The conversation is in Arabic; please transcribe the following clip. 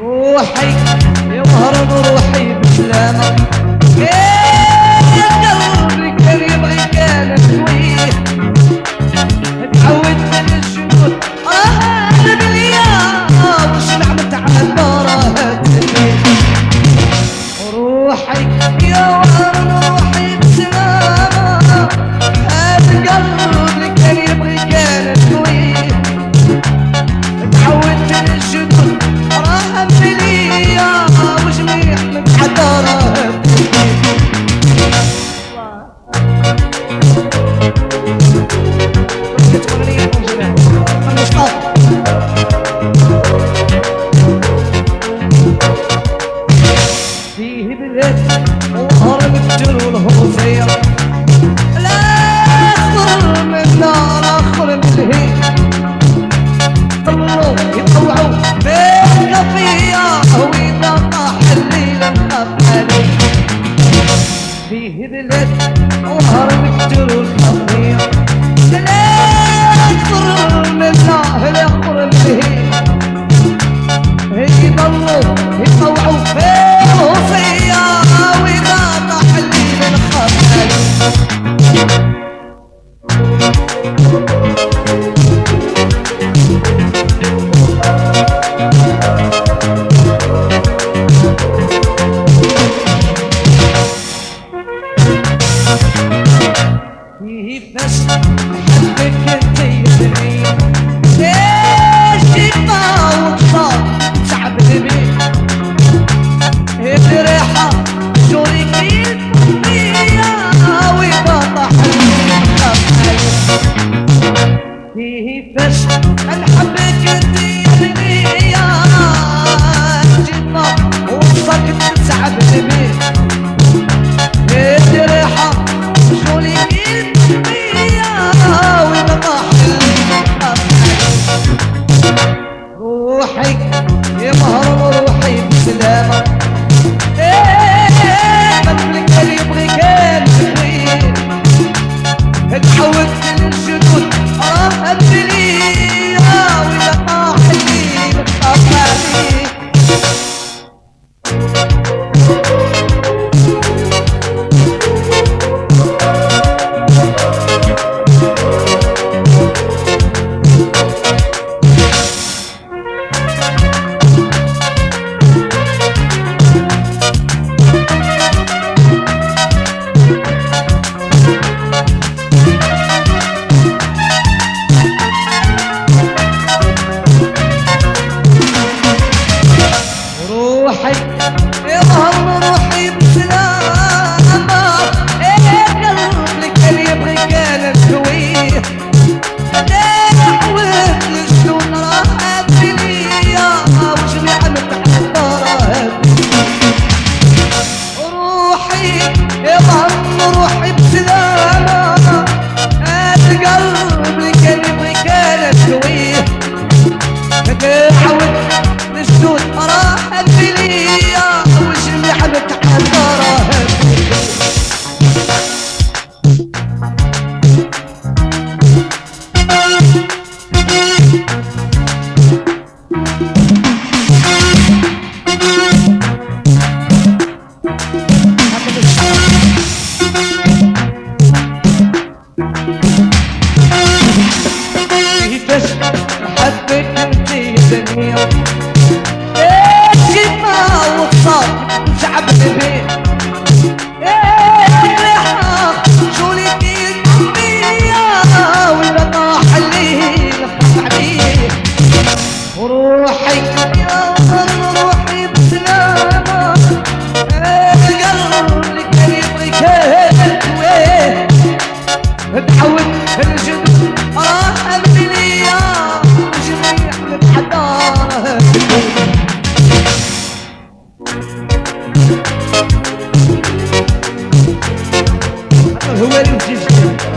روحي يظهر روحي بالسلامة يا قلبي قريب كان شوية تعود من الشموس آه الدنيا وش نعمت على المراهق روحي you. she hit it, all of it, little wholesale. He fest, they can't. Yeah. número 18. É